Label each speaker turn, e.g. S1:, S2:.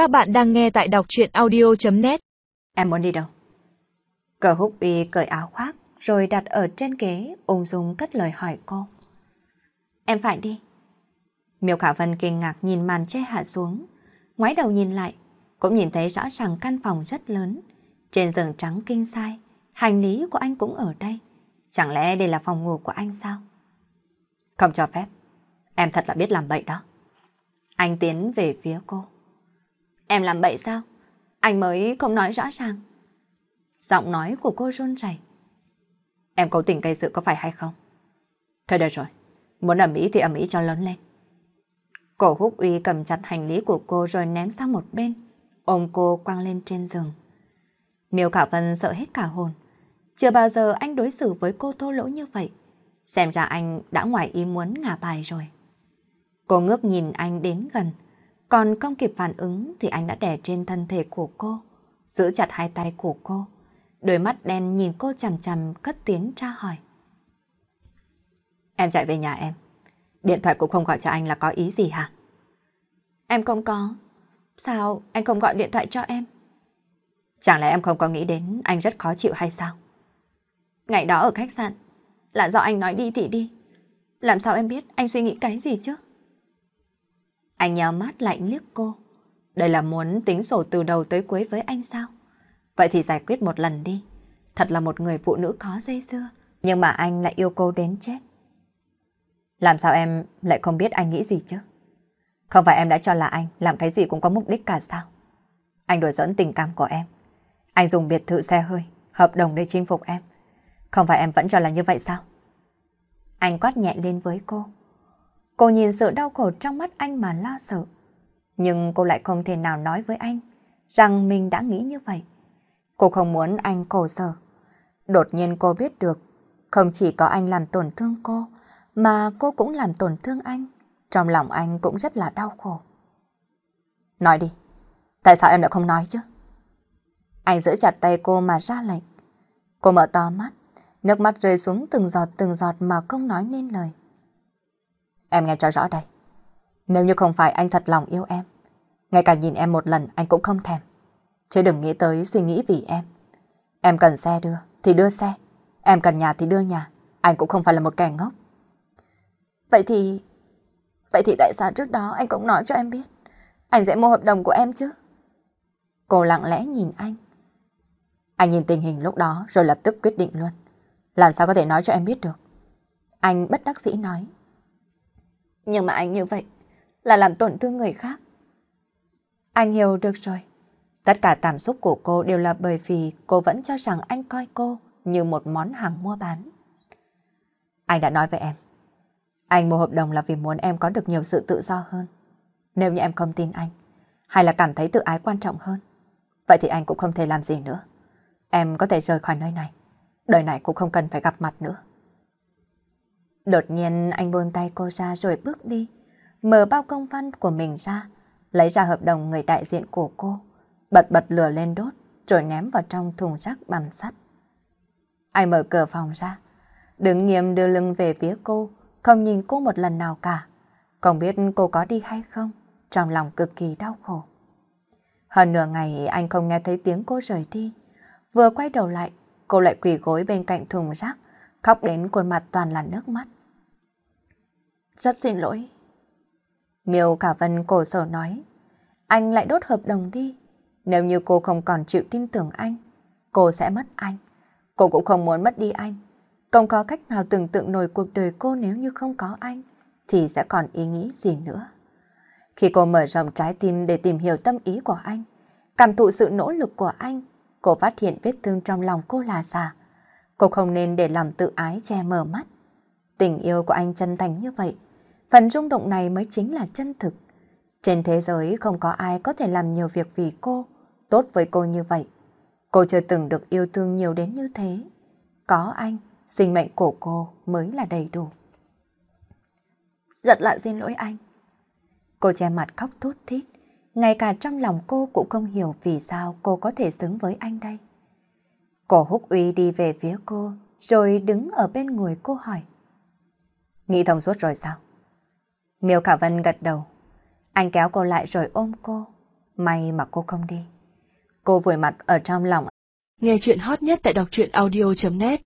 S1: Các bạn đang nghe tại đọc chuyện audio.net
S2: Em muốn đi đâu? Cờ húc uy cởi áo khoác rồi đặt ở trên ghế ung dung cất lời hỏi cô. Em phải đi. Miêu Khả Vân kinh ngạc nhìn màn che hạ xuống. Ngoái đầu nhìn lại, cũng nhìn thấy rõ ràng căn phòng rất lớn. Trên giường trắng kinh sai, hành lý của anh cũng ở đây. Chẳng lẽ đây là phòng ngủ của anh sao? Không cho phép. Em thật là biết làm bậy đó. Anh tiến về phía cô. Em làm bậy sao? Anh mới không nói rõ ràng. Giọng nói của cô run rẩy. Em cố tình gây sự có phải hay không? Thôi được rồi. Muốn ẩm ý thì ẩm ý cho lớn lên. Cổ húc uy cầm chặt hành lý của cô rồi ném sang một bên. Ôm cô quăng lên trên giường. Miêu Khả Vân sợ hết cả hồn. Chưa bao giờ anh đối xử với cô thô lỗ như vậy. Xem ra anh đã ngoài ý muốn ngả bài rồi. Cô ngước nhìn anh đến gần. Còn không kịp phản ứng thì anh đã đè trên thân thể của cô. Giữ chặt hai tay của cô. Đôi mắt đen nhìn cô chằm chằm cất tiếng tra hỏi. Em chạy về nhà em. Điện thoại cũng không gọi cho anh là có ý gì hả? Em không có. Sao anh không gọi điện thoại cho em? Chẳng lẽ em không có nghĩ đến anh rất khó chịu hay sao? Ngày đó ở khách sạn, là do anh nói đi thì đi. Làm sao em biết anh suy nghĩ cái gì chứ? Anh nhéo mắt lạnh liếc cô. Đây là muốn tính sổ từ đầu tới cuối với anh sao? Vậy thì giải quyết một lần đi. Thật là một người phụ nữ khó dây dưa. Nhưng mà anh lại yêu cô đến chết. Làm sao em lại không biết anh nghĩ gì chứ? Không phải em đã cho là anh làm cái gì cũng có mục đích cả sao? Anh đùa dẫn tình cảm của em. Anh dùng biệt thự xe hơi, hợp đồng để chinh phục em. Không phải em vẫn cho là như vậy sao? Anh quát nhẹ lên với cô. Cô nhìn sự đau khổ trong mắt anh mà lo sợ. Nhưng cô lại không thể nào nói với anh rằng mình đã nghĩ như vậy. Cô không muốn anh khổ sở. Đột nhiên cô biết được, không chỉ có anh làm tổn thương cô, mà cô cũng làm tổn thương anh. Trong lòng anh cũng rất là đau khổ. Nói đi, tại sao em lại không nói chứ? Anh giữ chặt tay cô mà ra lệnh. Cô mở to mắt, nước mắt rơi xuống từng giọt từng giọt mà không nói nên lời. Em nghe cho rõ đây. Nếu như không phải anh thật lòng yêu em, ngay cả nhìn em một lần anh cũng không thèm. Chứ đừng nghĩ tới suy nghĩ vì em. Em cần xe đưa thì đưa xe, em cần nhà thì đưa nhà, anh cũng không phải là một kẻ ngốc. Vậy thì... Vậy thì tại sao trước đó anh cũng nói cho em biết anh sẽ mua hợp đồng của em chứ? Cô lặng lẽ nhìn anh. Anh nhìn tình hình lúc đó rồi lập tức quyết định luôn. Làm sao có thể nói cho em biết được? Anh bất đắc dĩ nói. Nhưng mà anh như vậy là làm tổn thương người khác. Anh hiểu được rồi. Tất cả cảm xúc của cô đều là bởi vì cô vẫn cho rằng anh coi cô như một món hàng mua bán. Anh đã nói với em. Anh mua hợp đồng là vì muốn em có được nhiều sự tự do hơn. Nếu như em không tin anh, hay là cảm thấy tự ái quan trọng hơn, vậy thì anh cũng không thể làm gì nữa. Em có thể rời khỏi nơi này. Đời này cũng không cần phải gặp mặt nữa. Đột nhiên anh buông tay cô ra rồi bước đi, mở bao công văn của mình ra, lấy ra hợp đồng người đại diện của cô, bật bật lửa lên đốt, rồi ném vào trong thùng rác bằng sắt. Anh mở cửa phòng ra, đứng nghiêm đưa lưng về phía cô, không nhìn cô một lần nào cả. Không biết cô có đi hay không, trong lòng cực kỳ đau khổ. Hơn nửa ngày anh không nghe thấy tiếng cô rời đi. Vừa quay đầu lại, cô lại quỳ gối bên cạnh thùng rác, khóc đến khuôn mặt toàn là nước mắt. Rất xin lỗi. Miêu Cả Vân cổ sở nói, anh lại đốt hợp đồng đi. Nếu như cô không còn chịu tin tưởng anh, cô sẽ mất anh. Cô cũng không muốn mất đi anh. Không có cách nào tưởng tượng nổi cuộc đời cô nếu như không có anh, thì sẽ còn ý nghĩ gì nữa. Khi cô mở rộng trái tim để tìm hiểu tâm ý của anh, cảm thụ sự nỗ lực của anh, cô phát hiện vết thương trong lòng cô là già. Cô không nên để lòng tự ái che mờ mắt. Tình yêu của anh chân thành như vậy, phần rung động này mới chính là chân thực. Trên thế giới không có ai có thể làm nhiều việc vì cô, tốt với cô như vậy. Cô chưa từng được yêu thương nhiều đến như thế. Có anh, sinh mệnh của cô mới là đầy đủ. Rất là xin lỗi anh. Cô che mặt khóc thút thít, ngay cả trong lòng cô cũng không hiểu vì sao cô có thể xứng với anh đây. Cổ húc uy đi về phía cô, rồi đứng ở bên người cô hỏi. Nghĩ thông suốt rồi sao? Miêu Khả Vân gật đầu. Anh kéo cô lại rồi ôm cô. May mà cô không đi. Cô vùi mặt ở trong lòng.
S1: Nghe chuyện hot nhất tại đọc truyện audio.net